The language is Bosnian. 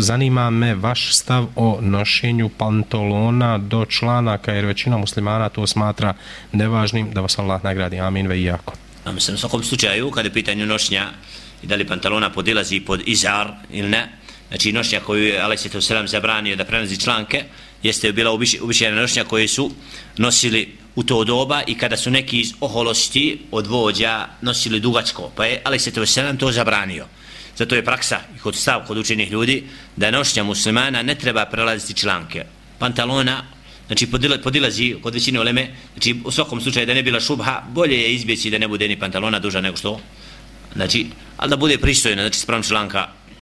Zanima me vaš stav o nošenju pantolona do članaka, jer većina muslimana to smatra nevažnim, da vas Allah nagradi. Amin ve iako. A mislim, u svakom slučaju, kada je pitanje nošnja i da li pantalona podilazi pod izar ili ne, znači nošnja koju je Ali Selam zabranio da prelazi članke, jeste bila ubičajena nošnja koje su nosili u to doba i kada su neki iz oholosti od vođa nosili dugačko, pa je Ali Selam to zabranio. Zato je praksa i kod stav kod učenih ljudi da nošnja muslimana ne treba prelaziti članke. Pantalona, znači podilazi kod većine oleme, znači u svakom slučaju da ne bila šubha, bolje je izbjeći da ne bude ni pantalona duža nego što. Znači, ali da bude pristojno, znači sprem članka